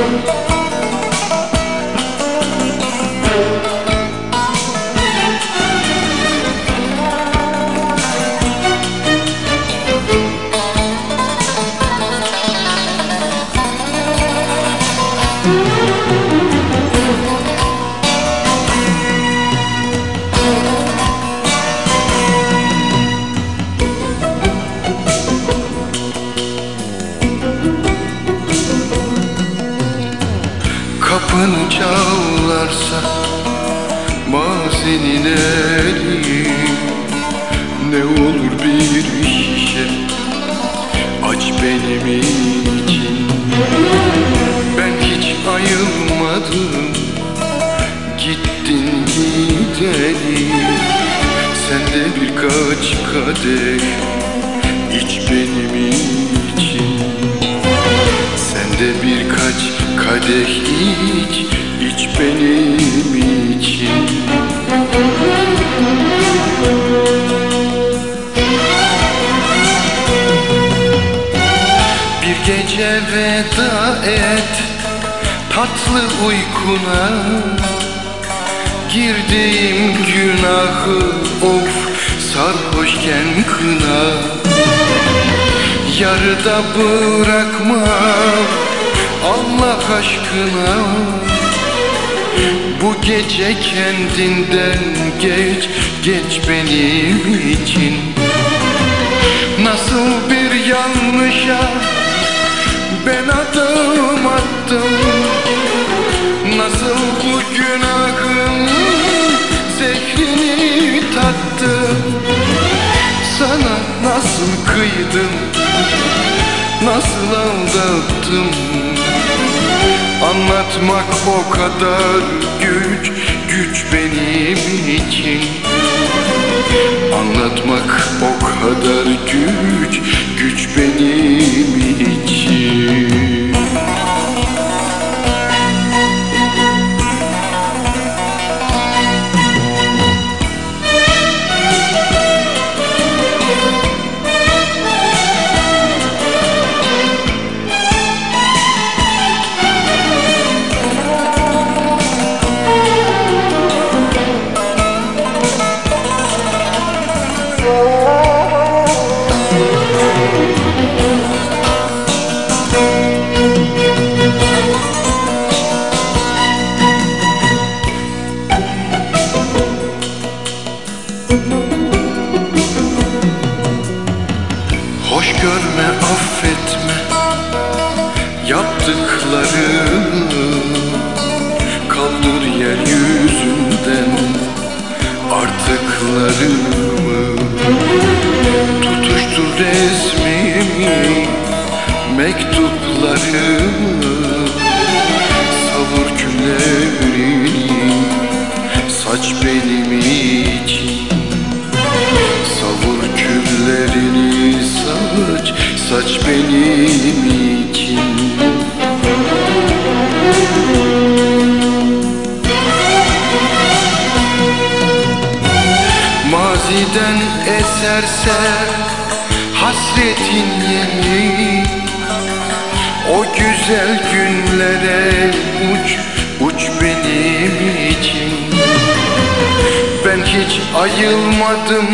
you. kapını çalarsa Bazen inerim Ne olur bir şişe Aç benim için. Ben hiç ayılmadım Gittin gidelim Sen de birkaç kadeh İç benim için. Sen de birkaç kadeh iç iç benim için. Bir gece veda et tatlı uykuna. Girdiğim günahı of sarhoşken kına. Yarıda bırakma Allah aşkına. Bu gece kendinden geç geç benim için. Nasıl bir yanlışa ben adım attım. Nasıl bu günahın zehrini tattım. Sana nasıl kıydım Nasıl aldattım Anlatmak o kadar güç Güç benim için. Anlatmak görme affetme Yaptıklarını. Kaldır yeryüzünden Artıklarımı. Tutuştur resmimi Mektuplarımı. Savur küllerini Saç benim saç, benim için Maziden eserse hasretin yeri O güzel günlere hiç ayılmadım.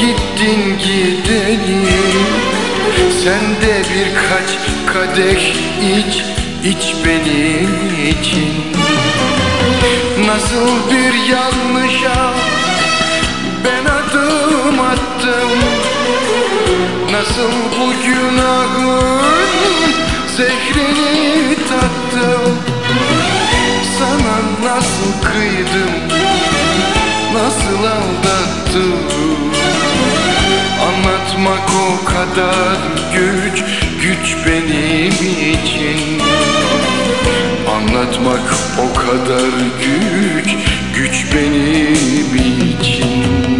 Gittin gideli Sen de birkaç kadeh iç iç benim için. Nasıl bir yanlışa ben adım attım. Nasıl bu günahın zehrini tattım. Sana nasıl kıydım kadar güç Güç benim için. Anlatmak o kadar güç Güç benim için.